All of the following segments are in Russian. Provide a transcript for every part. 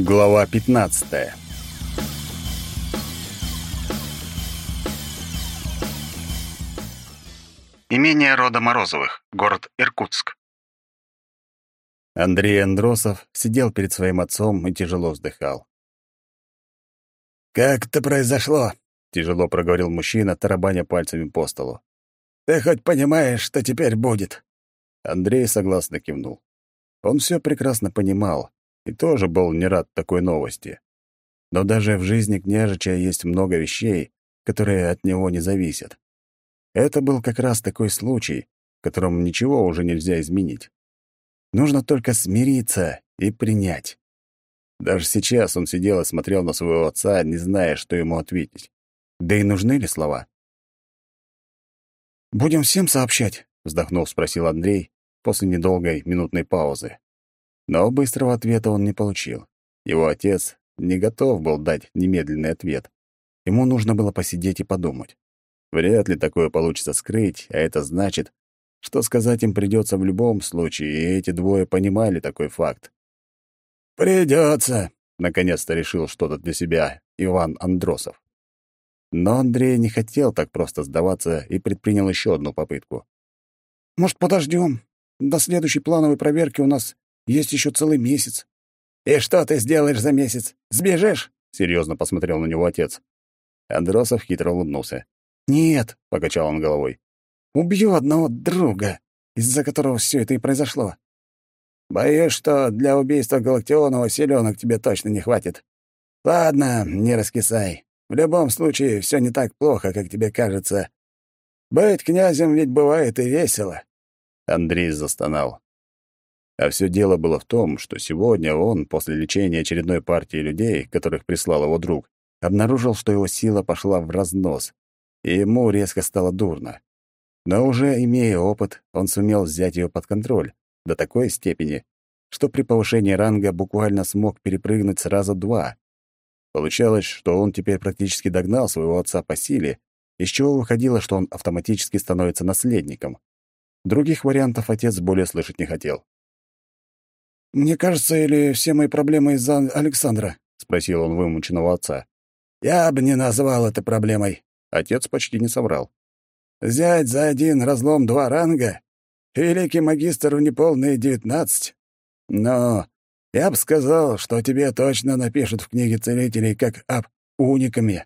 Глава 15. Имение рода Морозовых, город Иркутск. Андрей Андросов сидел перед своим отцом и тяжело вздыхал. «Как это произошло?» — тяжело проговорил мужчина, тарабаня пальцами по столу. «Ты хоть понимаешь, что теперь будет?» Андрей согласно кивнул. Он все прекрасно понимал и тоже был не рад такой новости. Но даже в жизни княжича есть много вещей, которые от него не зависят. Это был как раз такой случай, в котором ничего уже нельзя изменить. Нужно только смириться и принять. Даже сейчас он сидел и смотрел на своего отца, не зная, что ему ответить. Да и нужны ли слова? «Будем всем сообщать?» — вздохнув, спросил Андрей после недолгой минутной паузы. Но быстрого ответа он не получил. Его отец не готов был дать немедленный ответ. Ему нужно было посидеть и подумать. Вряд ли такое получится скрыть, а это значит, что сказать им придется в любом случае, и эти двое понимали такой факт. «Придется», — наконец-то решил что-то для себя Иван Андросов. Но Андрей не хотел так просто сдаваться и предпринял еще одну попытку. «Может, подождем? До следующей плановой проверки у нас есть еще целый месяц». «И что ты сделаешь за месяц? Сбежишь?» — серьезно посмотрел на него отец. Андросов хитро улыбнулся. «Нет», — покачал он головой. «Убью одного друга, из-за которого все это и произошло. Боюсь, что для убийства Галактионова селенок тебе точно не хватит. Ладно, не раскисай. В любом случае, все не так плохо, как тебе кажется. Быть князем ведь бывает и весело». Андрей застонал. А все дело было в том, что сегодня он, после лечения очередной партии людей, которых прислал его друг, обнаружил, что его сила пошла в разнос, и ему резко стало дурно. Но уже имея опыт, он сумел взять ее под контроль до такой степени, что при повышении ранга буквально смог перепрыгнуть сразу два. Получалось, что он теперь практически догнал своего отца по силе, из чего выходило, что он автоматически становится наследником. Других вариантов отец более слышать не хотел. «Мне кажется, или все мои проблемы из-за Александра?» — спросил он вымученного отца. «Я бы не назвал это проблемой», Отец почти не соврал. «Взять за один разлом два ранга? Великий магистр в неполные девятнадцать? Но я бы сказал, что тебе точно напишут в книге целителей как об униками».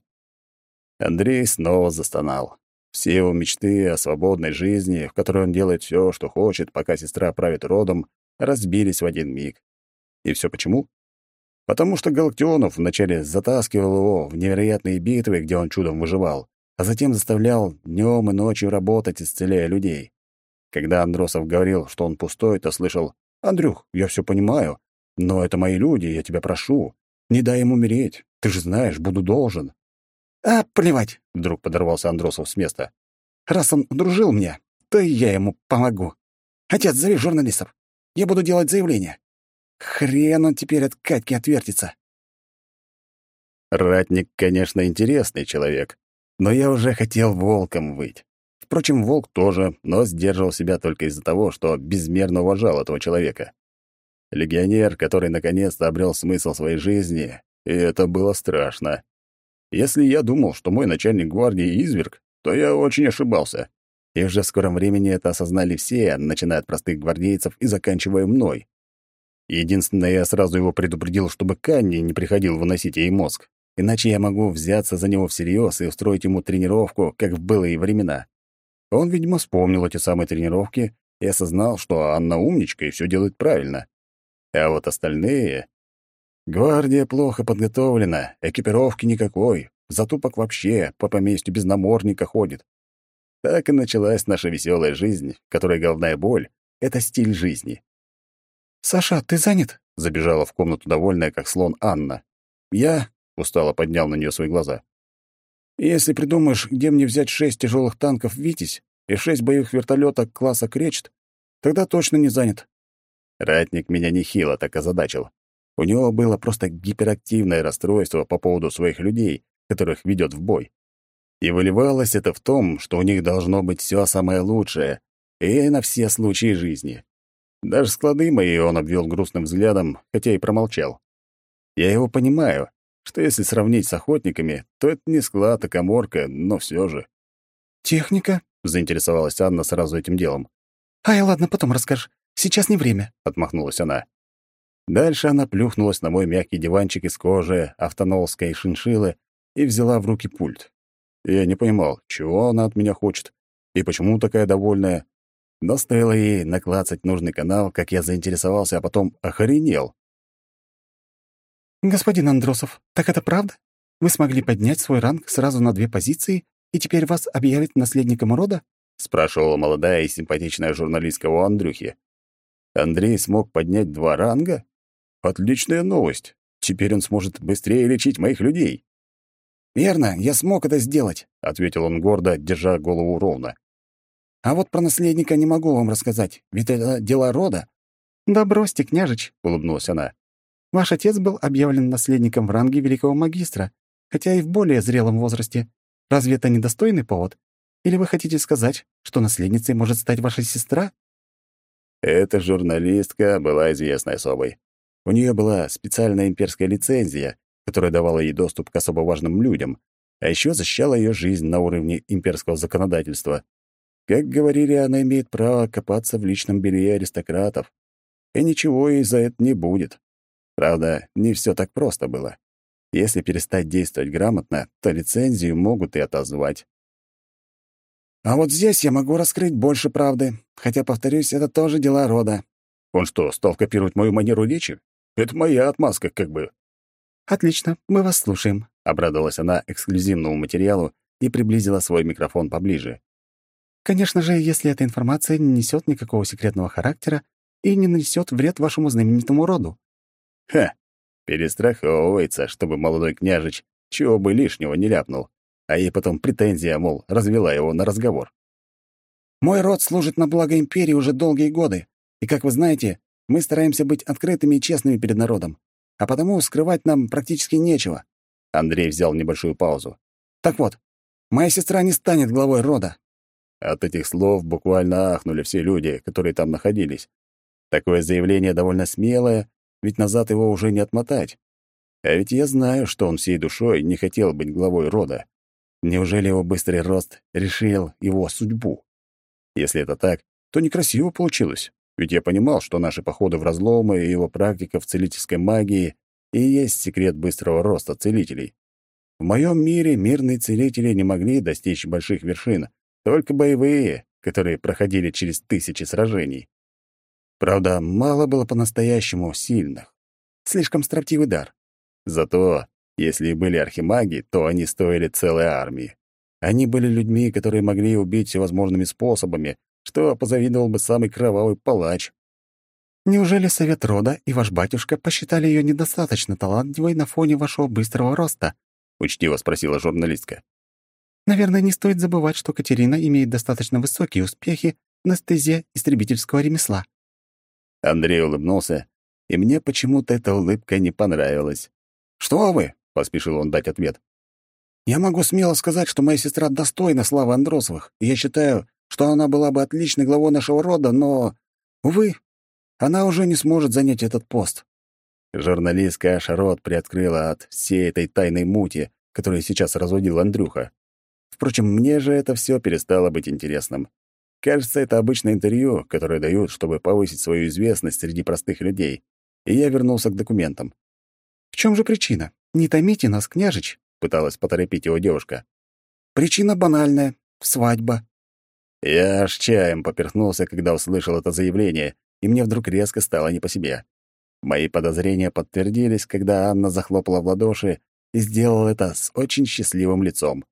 Андрей снова застонал. Все его мечты о свободной жизни, в которой он делает все, что хочет, пока сестра правит родом, разбились в один миг. И все почему? Потому что Галактионов вначале затаскивал его в невероятные битвы, где он чудом выживал, а затем заставлял днем и ночью работать, исцеляя людей. Когда Андросов говорил, что он пустой, то слышал «Андрюх, я все понимаю, но это мои люди, я тебя прошу. Не дай ему умереть, ты же знаешь, буду должен». «А, плевать!» — вдруг подорвался Андросов с места. «Раз он дружил мне, то и я ему помогу. Отец, зови журналистов. Я буду делать заявление. Хрен он теперь от Катьки отвертится». Ратник, конечно, интересный человек, но я уже хотел волком быть. Впрочем, волк тоже, но сдерживал себя только из-за того, что безмерно уважал этого человека. Легионер, который наконец-то обрел смысл своей жизни, и это было страшно. Если я думал, что мой начальник гвардии — изверг, то я очень ошибался. И уже в скором времени это осознали все, начиная от простых гвардейцев и заканчивая мной. Единственное, я сразу его предупредил, чтобы Канни не приходил выносить ей мозг. Иначе я могу взяться за него всерьез и устроить ему тренировку, как в былые времена. Он, видимо, вспомнил эти самые тренировки и осознал, что Анна умничка и все делает правильно. А вот остальные... Гвардия плохо подготовлена, экипировки никакой, затупок вообще по поместью без намордника ходит. Так и началась наша веселая жизнь, в которой головная боль — это стиль жизни. «Саша, ты занят?» — забежала в комнату довольная, как слон Анна. «Я...» — устало поднял на нее свои глаза. «Если придумаешь, где мне взять шесть тяжелых танков «Витязь» и шесть боевых вертолетов класса «Кречет», тогда точно не занят». Ратник меня нехило так озадачил. У него было просто гиперактивное расстройство по поводу своих людей, которых ведет в бой. И выливалось это в том, что у них должно быть все самое лучшее, и на все случаи жизни. Даже склады мои он обвел грустным взглядом, хотя и промолчал. Я его понимаю, что если сравнить с охотниками, то это не склад, а коморка, но все же. «Техника?» — заинтересовалась Анна сразу этим делом. «Ай, ладно, потом расскажешь. Сейчас не время», — отмахнулась она. Дальше она плюхнулась на мой мягкий диванчик из кожи, автонолской шиншиллы и взяла в руки пульт. Я не понимал, чего она от меня хочет и почему такая довольная. Но стоило ей наклацать нужный канал, как я заинтересовался, а потом охренел. «Господин Андросов, так это правда? Вы смогли поднять свой ранг сразу на две позиции, и теперь вас объявят наследником рода?» — спрашивала молодая и симпатичная журналистка у Андрюхи. «Андрей смог поднять два ранга? Отличная новость. Теперь он сможет быстрее лечить моих людей». «Верно, я смог это сделать», — ответил он гордо, держа голову ровно. «А вот про наследника не могу вам рассказать, ведь это дела рода». «Да бросьте, княжич», — улыбнулась она. «Ваш отец был объявлен наследником в ранге великого магистра, хотя и в более зрелом возрасте. Разве это недостойный повод? Или вы хотите сказать, что наследницей может стать ваша сестра?» Эта журналистка была известной особой. У нее была специальная имперская лицензия, которая давала ей доступ к особо важным людям, а еще защищала ее жизнь на уровне имперского законодательства. Как говорили, она имеет право копаться в личном белье аристократов, и ничего ей за это не будет. Правда, не все так просто было. Если перестать действовать грамотно, то лицензию могут и отозвать. А вот здесь я могу раскрыть больше правды, хотя, повторюсь, это тоже дела рода. Он что, стал копировать мою манеру речи? Это моя отмазка, как бы. «Отлично, мы вас слушаем», — обрадовалась она эксклюзивному материалу и приблизила свой микрофон поближе. «Конечно же, если эта информация не несет никакого секретного характера и не нанесет вред вашему знаменитому роду». «Ха! Перестраховывается, чтобы молодой княжич чего бы лишнего не ляпнул, а ей потом претензия, мол, развела его на разговор». «Мой род служит на благо империи уже долгие годы, и, как вы знаете, мы стараемся быть открытыми и честными перед народом а потому скрывать нам практически нечего». Андрей взял небольшую паузу. «Так вот, моя сестра не станет главой рода». От этих слов буквально ахнули все люди, которые там находились. Такое заявление довольно смелое, ведь назад его уже не отмотать. А ведь я знаю, что он всей душой не хотел быть главой рода. Неужели его быстрый рост решил его судьбу? Если это так, то некрасиво получилось. Ведь я понимал, что наши походы в разломы и его практика в целительской магии и есть секрет быстрого роста целителей. В моем мире мирные целители не могли достичь больших вершин, только боевые, которые проходили через тысячи сражений. Правда, мало было по-настоящему сильных. Слишком строптивый дар. Зато, если и были архимаги, то они стоили целой армии. Они были людьми, которые могли убить всевозможными способами, что позавидовал бы самый кровавый палач. Неужели совет рода и ваш батюшка посчитали ее недостаточно талантливой на фоне вашего быстрого роста? учтиво спросила журналистка. Наверное, не стоит забывать, что Катерина имеет достаточно высокие успехи на стезе истребительского ремесла. Андрей улыбнулся, и мне почему-то эта улыбка не понравилась. «Что вы?» — поспешил он дать ответ. «Я могу смело сказать, что моя сестра достойна славы Андросовых, и я считаю, что она была бы отличной главой нашего рода, но, увы, она уже не сможет занять этот пост. Журналистка аж рот приоткрыла от всей этой тайной мути, которую сейчас разводил Андрюха. Впрочем, мне же это все перестало быть интересным. Кажется, это обычное интервью, которое дают, чтобы повысить свою известность среди простых людей. И я вернулся к документам. «В чем же причина? Не томите нас, княжич», — пыталась поторопить его девушка. «Причина банальная — свадьба. Я аж чаем поперхнулся, когда услышал это заявление, и мне вдруг резко стало не по себе. Мои подозрения подтвердились, когда Анна захлопала в ладоши и сделала это с очень счастливым лицом.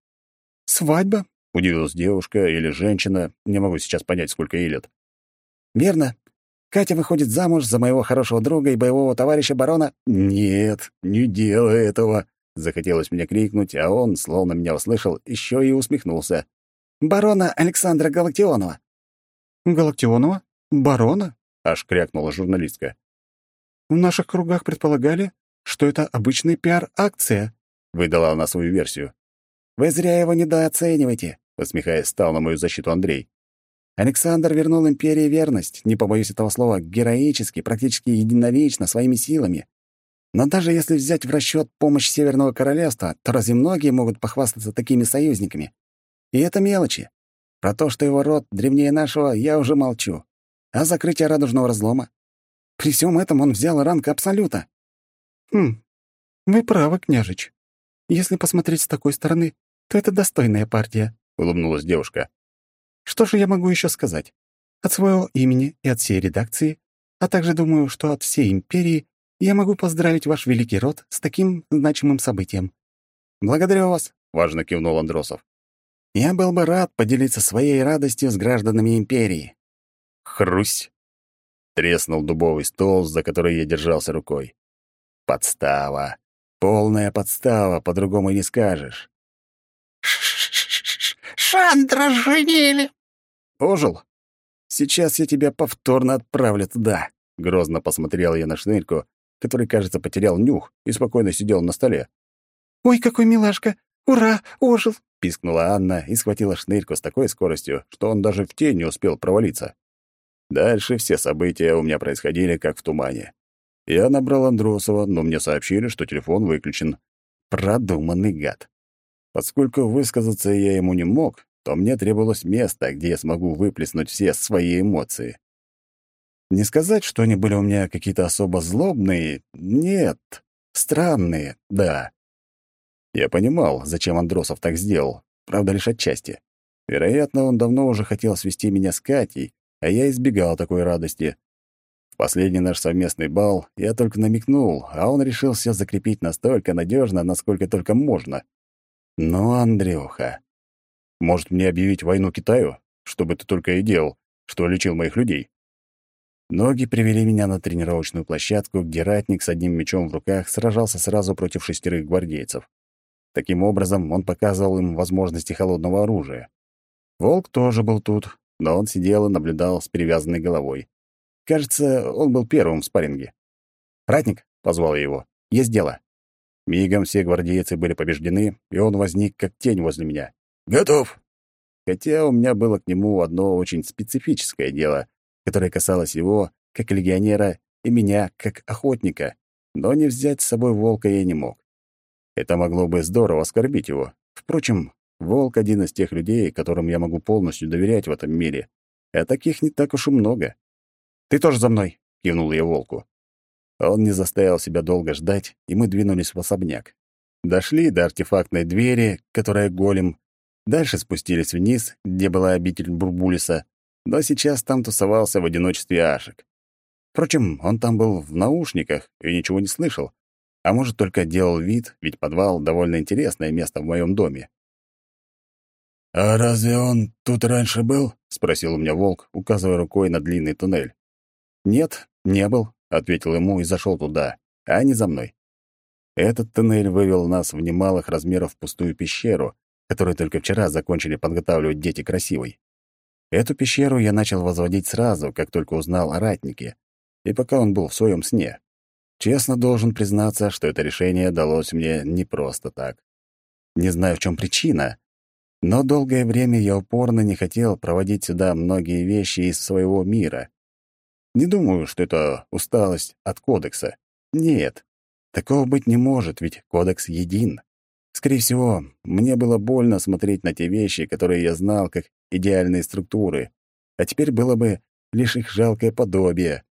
«Свадьба?» — удивилась девушка или женщина, не могу сейчас понять, сколько ей лет. «Верно. Катя выходит замуж за моего хорошего друга и боевого товарища барона...» «Нет, не делай этого!» — захотелось мне крикнуть, а он, словно меня услышал, еще и усмехнулся барона Александра Галактионова». «Галактионова? Барона?» — аж крякнула журналистка. «В наших кругах предполагали, что это обычная пиар-акция», — выдала она свою версию. «Вы зря его недооцениваете», — усмехаясь, стал на мою защиту Андрей. «Александр вернул империи верность, не побоюсь этого слова, героически, практически единолично, своими силами. Но даже если взять в расчет помощь Северного Королевства, то разве многие могут похвастаться такими союзниками? И это мелочи. Про то, что его род древнее нашего, я уже молчу. А закрытие радужного разлома? При всем этом он взял ранг Абсолюта. Хм, вы правы, княжич. Если посмотреть с такой стороны, то это достойная партия, — улыбнулась девушка. Что же я могу еще сказать? От своего имени и от всей редакции, а также думаю, что от всей империи я могу поздравить ваш великий род с таким значимым событием. Благодарю вас, — важно кивнул Андросов. Я был бы рад поделиться своей радостью с гражданами империи. Хрусь! Треснул дубовый стол, за который я держался рукой. Подстава. Полная подстава, по-другому и не скажешь. «Шандра женили!» «Ожил? Сейчас я тебя повторно отправлю туда!» Грозно посмотрел я на шнырьку, который, кажется, потерял нюх и спокойно сидел на столе. «Ой, какой милашка! Ура! Ожил!» — пискнула Анна и схватила шнырьку с такой скоростью, что он даже в тень не успел провалиться. Дальше все события у меня происходили как в тумане. Я набрал Андросова, но мне сообщили, что телефон выключен. Продуманный гад. Поскольку высказаться я ему не мог, то мне требовалось место, где я смогу выплеснуть все свои эмоции. Не сказать, что они были у меня какие-то особо злобные. Нет. Странные, да. Я понимал, зачем Андросов так сделал, правда, лишь отчасти. Вероятно, он давно уже хотел свести меня с Катей, а я избегал такой радости. В последний наш совместный бал я только намекнул, а он решил все закрепить настолько надежно, насколько только можно. Но, Андрюха, может мне объявить войну Китаю, чтобы ты только и делал, что лечил моих людей? Ноги привели меня на тренировочную площадку, где ратник с одним мечом в руках сражался сразу против шестерых гвардейцев. Таким образом, он показывал им возможности холодного оружия. Волк тоже был тут, но он сидел и наблюдал с перевязанной головой. Кажется, он был первым в спарринге. «Ратник», — позвал я его, — «есть дело». Мигом все гвардейцы были побеждены, и он возник как тень возле меня. «Готов!» Хотя у меня было к нему одно очень специфическое дело, которое касалось его, как легионера, и меня, как охотника, но не взять с собой волка я не мог. Это могло бы здорово оскорбить его. Впрочем, волк — один из тех людей, которым я могу полностью доверять в этом мире, а таких не так уж и много. «Ты тоже за мной!» — кивнул я волку. Он не заставил себя долго ждать, и мы двинулись в особняк. Дошли до артефактной двери, которая голем. Дальше спустились вниз, где была обитель Бурбулиса, но сейчас там тусовался в одиночестве Ашек. Впрочем, он там был в наушниках и ничего не слышал, а может, только делал вид, ведь подвал — довольно интересное место в моем доме. «А разве он тут раньше был?» — спросил у меня волк, указывая рукой на длинный туннель. «Нет, не был», — ответил ему и зашел туда, а не за мной. Этот туннель вывел нас в немалых размеров пустую пещеру, которую только вчера закончили подготавливать дети красивой. Эту пещеру я начал возводить сразу, как только узнал о ратнике, и пока он был в своем сне. Честно должен признаться, что это решение далось мне не просто так. Не знаю, в чем причина, но долгое время я упорно не хотел проводить сюда многие вещи из своего мира. Не думаю, что это усталость от кодекса. Нет, такого быть не может, ведь кодекс един. Скорее всего, мне было больно смотреть на те вещи, которые я знал как идеальные структуры, а теперь было бы лишь их жалкое подобие.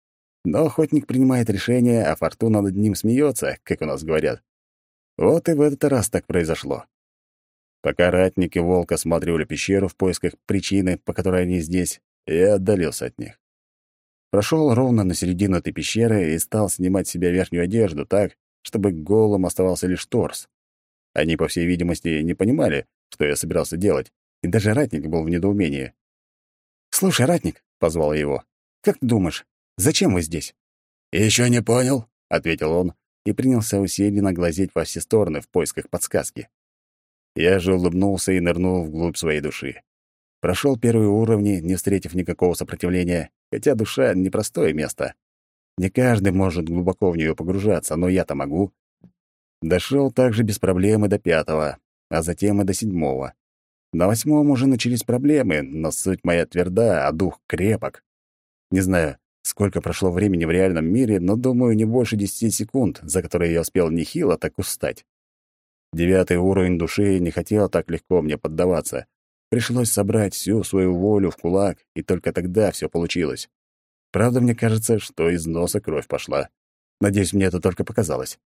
Но охотник принимает решение, а фортуна над ним смеется, как у нас говорят. Вот и в этот раз так произошло. Пока ратник и волк осматривали пещеру в поисках причины, по которой они здесь, я отдалился от них. Прошел ровно на середину этой пещеры и стал снимать с себя верхнюю одежду так, чтобы голым оставался лишь торс. Они, по всей видимости, не понимали, что я собирался делать, и даже ратник был в недоумении. «Слушай, ратник», — позвал я его, — «как ты думаешь, зачем вы здесь?» «Еще не понял», — ответил он и принялся усиленно глазеть во все стороны в поисках подсказки. Я же улыбнулся и нырнул вглубь своей души. Прошел первые уровни, не встретив никакого сопротивления, хотя душа — непростое место. Не каждый может глубоко в нее погружаться, но я-то могу. Дошел также без проблем и до пятого, а затем и до седьмого. На восьмом уже начались проблемы, но суть моя тверда, а дух крепок. Не знаю, сколько прошло времени в реальном мире, но, думаю, не больше десяти секунд, за которые я успел нехило так устать. Девятый уровень души не хотел так легко мне поддаваться. Пришлось собрать всю свою волю в кулак, и только тогда все получилось. Правда, мне кажется, что из носа кровь пошла. Надеюсь, мне это только показалось.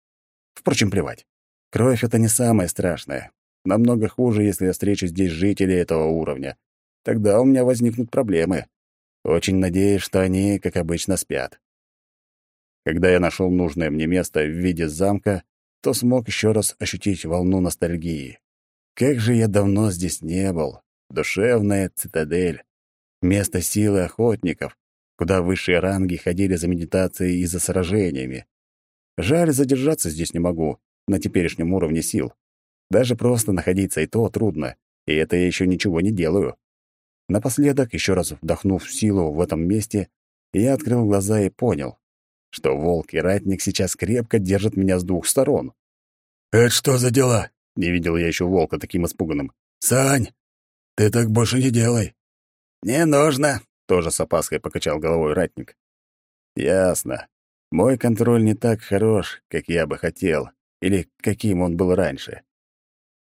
Впрочем, плевать. Кровь — это не самое страшное. Намного хуже, если я встречу здесь жителей этого уровня. Тогда у меня возникнут проблемы. Очень надеюсь, что они, как обычно, спят. Когда я нашел нужное мне место в виде замка, то смог еще раз ощутить волну ностальгии. Как же я давно здесь не был. Душевная цитадель. Место силы охотников, куда высшие ранги ходили за медитацией и за сражениями. Жаль, задержаться здесь не могу, на теперешнем уровне сил. Даже просто находиться и то трудно, и это я еще ничего не делаю. Напоследок, еще раз вдохнув силу в этом месте, я открыл глаза и понял, что волк и ратник сейчас крепко держат меня с двух сторон. «Это что за дела?» — не видел я еще волка таким испуганным. «Сань, ты так больше не делай». «Не нужно», — тоже с опаской покачал головой ратник. «Ясно. Мой контроль не так хорош, как я бы хотел, или каким он был раньше.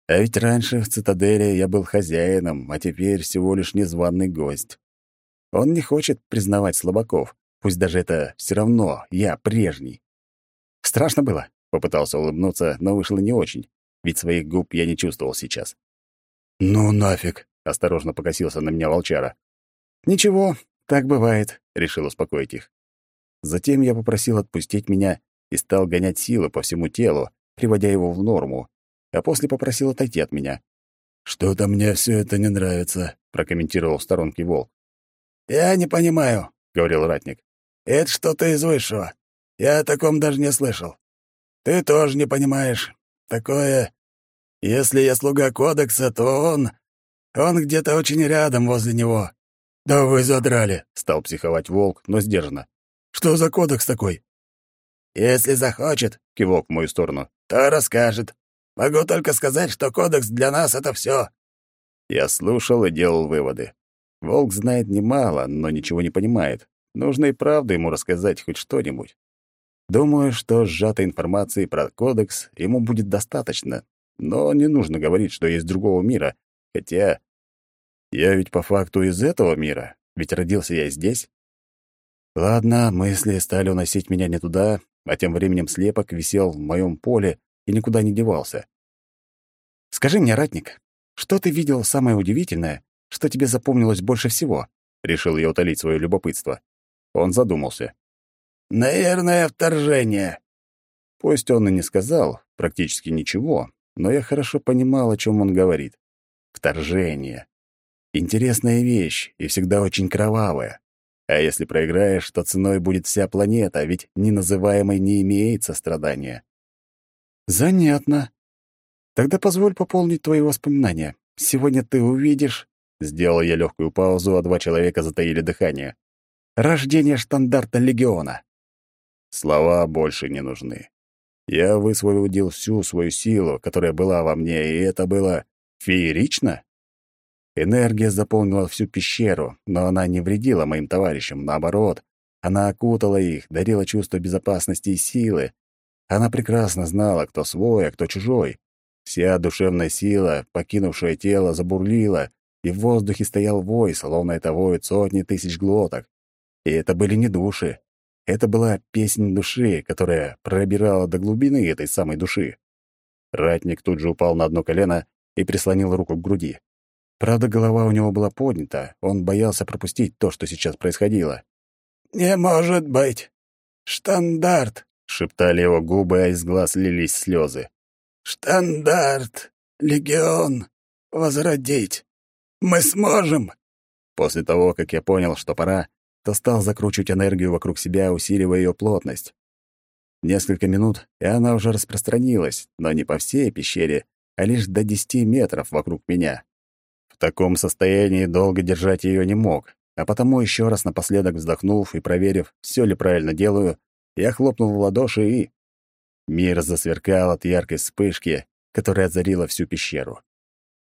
А ведь раньше в цитадели я был хозяином, а теперь всего лишь незваный гость. Он не хочет признавать слабаков, пусть даже это все равно я прежний. Страшно было, попытался улыбнуться, но вышло не очень, ведь своих губ я не чувствовал сейчас. Ну нафиг, осторожно покосился на меня волчара. Ничего, так бывает, решил успокоить их. Затем я попросил отпустить меня и стал гонять силы по всему телу, приводя его в норму, а после попросил отойти от меня. «Что-то мне все это не нравится», — прокомментировал в сторонке волк. «Я не понимаю», — говорил ратник. «Это что-то из высшего. Я о таком даже не слышал. Ты тоже не понимаешь. Такое... Если я слуга кодекса, то он... Он где-то очень рядом возле него». «Да вы задрали», — стал психовать волк, но сдержанно. Что за кодекс такой?» «Если захочет», — кивок в мою сторону, — «то расскажет. Могу только сказать, что кодекс для нас — это все. Я слушал и делал выводы. Волк знает немало, но ничего не понимает. Нужно и правда ему рассказать хоть что-нибудь. Думаю, что сжатой информации про кодекс ему будет достаточно, но не нужно говорить, что есть другого мира, хотя я ведь по факту из этого мира, ведь родился я здесь. Ладно, мысли стали уносить меня не туда, а тем временем слепок висел в моем поле и никуда не девался. «Скажи мне, ратник, что ты видел самое удивительное, что тебе запомнилось больше всего?» Решил я утолить свое любопытство. Он задумался. «Наверное, вторжение». Пусть он и не сказал практически ничего, но я хорошо понимал, о чем он говорит. Вторжение. Интересная вещь и всегда очень кровавая. А если проиграешь, то ценой будет вся планета, ведь неназываемой не имеется страдания. Занятно. Тогда позволь пополнить твои воспоминания. Сегодня ты увидишь... Сделал я легкую паузу, а два человека затаили дыхание. Рождение штандарта легиона. Слова больше не нужны. Я высвободил всю свою силу, которая была во мне, и это было феерично. Энергия заполнила всю пещеру, но она не вредила моим товарищам, наоборот. Она окутала их, дарила чувство безопасности и силы. Она прекрасно знала, кто свой, а кто чужой. Вся душевная сила, покинувшая тело, забурлила, и в воздухе стоял вой, словно это воют сотни тысяч глоток. И это были не души. Это была песнь души, которая пробирала до глубины этой самой души. Ратник тут же упал на одно колено и прислонил руку к груди. Правда, голова у него была поднята, он боялся пропустить то, что сейчас происходило. «Не может быть! Штандарт!» — шептали его губы, а из глаз лились слезы. «Штандарт! Легион! Возродить! Мы сможем!» После того, как я понял, что пора, то стал закручивать энергию вокруг себя, усиливая ее плотность. Несколько минут, и она уже распространилась, но не по всей пещере, а лишь до десяти метров вокруг меня. В таком состоянии долго держать ее не мог, а потому еще раз напоследок вздохнув и проверив, все ли правильно делаю, я хлопнул в ладоши и... Мир засверкал от яркой вспышки, которая озарила всю пещеру.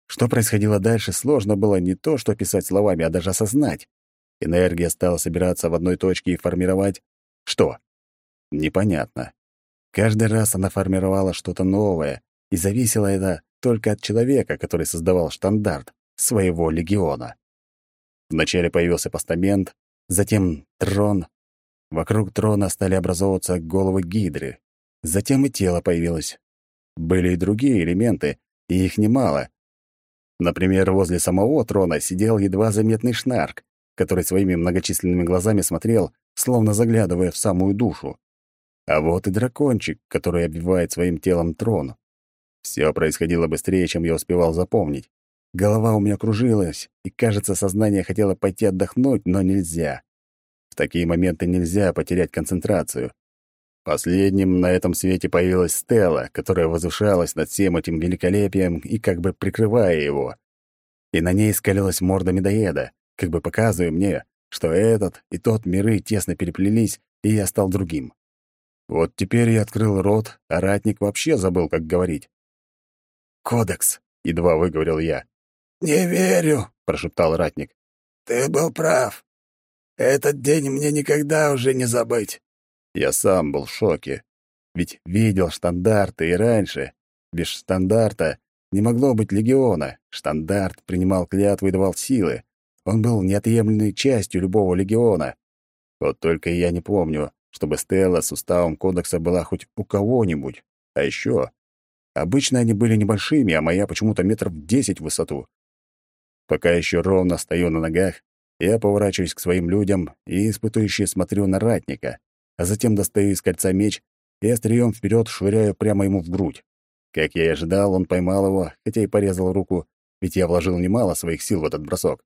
Что происходило дальше, сложно было не то, что писать словами, а даже осознать. Энергия стала собираться в одной точке и формировать... Что? Непонятно. Каждый раз она формировала что-то новое, и зависело это только от человека, который создавал штандарт своего легиона. Вначале появился постамент, затем трон. Вокруг трона стали образовываться головы гидры. Затем и тело появилось. Были и другие элементы, и их немало. Например, возле самого трона сидел едва заметный шнарк, который своими многочисленными глазами смотрел, словно заглядывая в самую душу. А вот и дракончик, который обвивает своим телом трон. Все происходило быстрее, чем я успевал запомнить. Голова у меня кружилась, и, кажется, сознание хотело пойти отдохнуть, но нельзя. В такие моменты нельзя потерять концентрацию. Последним на этом свете появилась Стелла, которая возвышалась над всем этим великолепием и как бы прикрывая его. И на ней скалилась морда медоеда, как бы показывая мне, что этот и тот миры тесно переплелись, и я стал другим. Вот теперь я открыл рот, а ратник вообще забыл, как говорить. «Кодекс», — едва выговорил я. «Не верю», — прошептал ратник. «Ты был прав. Этот день мне никогда уже не забыть». Я сам был в шоке. Ведь видел штандарты и раньше. Без штандарта не могло быть легиона. Штандарт принимал клятву и давал силы. Он был неотъемлемой частью любого легиона. Вот только я не помню, чтобы Стелла с уставом кодекса была хоть у кого-нибудь. А еще Обычно они были небольшими, а моя почему-то метров десять в высоту. Пока еще ровно стою на ногах, я поворачиваюсь к своим людям и испытующе смотрю на ратника, а затем достаю из кольца меч и острием вперед швыряю прямо ему в грудь. Как я и ожидал, он поймал его, хотя и порезал руку, ведь я вложил немало своих сил в этот бросок.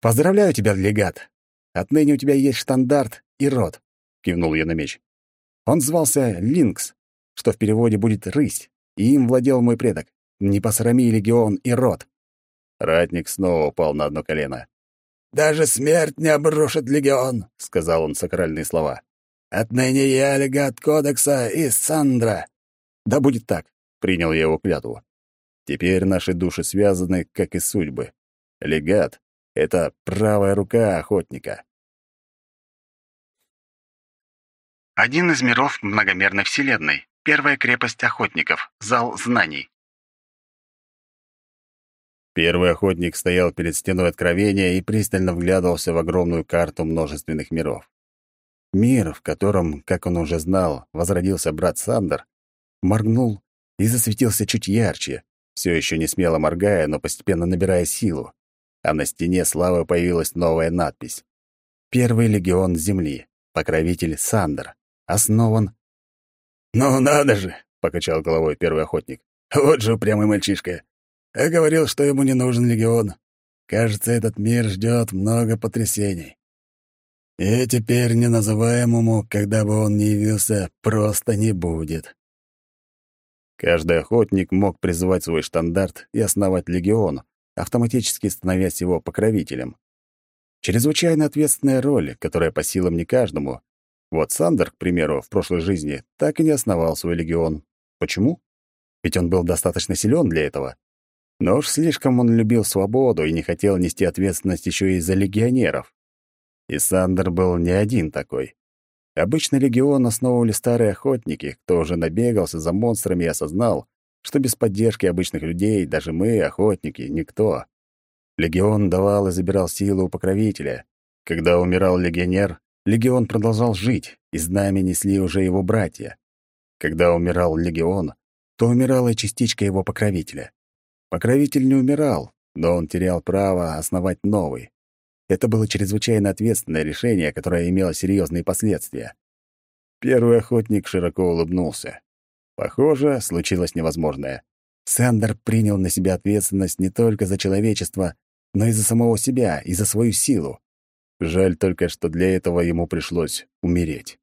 «Поздравляю тебя, легат! Отныне у тебя есть штандарт и род», — кивнул я на меч. Он звался Линкс, что в переводе будет «рысь» и им владел мой предок. Не посрами легион и род. Ратник снова упал на одно колено. «Даже смерть не обрушит легион», — сказал он сакральные слова. «Отныне я легат Кодекса и Сандра». «Да будет так», — принял я его клятву. «Теперь наши души связаны, как и судьбы. Легат — это правая рука охотника». Один из миров многомерной вселенной. Первая крепость охотников. Зал знаний. Первый охотник стоял перед стеной откровения и пристально вглядывался в огромную карту множественных миров. Мир, в котором, как он уже знал, возродился брат Сандер, моргнул и засветился чуть ярче, все еще не смело моргая, но постепенно набирая силу. А на стене славы появилась новая надпись. «Первый легион Земли. Покровитель Сандер. Основан «Ну надо же!» — покачал головой первый охотник. «Вот же упрямый мальчишка! Я говорил, что ему не нужен легион. Кажется, этот мир ждет много потрясений. И теперь неназываемому, когда бы он ни явился, просто не будет». Каждый охотник мог призывать свой штандарт и основать легион, автоматически становясь его покровителем. Чрезвычайно ответственная роль, которая по силам не каждому, вот Сандер, к примеру, в прошлой жизни так и не основал свой легион. Почему? Ведь он был достаточно силен для этого. Но уж слишком он любил свободу и не хотел нести ответственность еще и за легионеров. И Сандер был не один такой. Обычно легион основывали старые охотники, кто уже набегался за монстрами и осознал, что без поддержки обычных людей даже мы, охотники, никто. Легион давал и забирал силу у покровителя. Когда умирал легионер, легион продолжал жить, и знамя несли уже его братья. Когда умирал легион, то умирала и частичка его покровителя. Покровитель не умирал, но он терял право основать новый. Это было чрезвычайно ответственное решение, которое имело серьезные последствия. Первый охотник широко улыбнулся. Похоже, случилось невозможное. Сандер принял на себя ответственность не только за человечество, но и за самого себя, и за свою силу. Жаль только, что для этого ему пришлось умереть.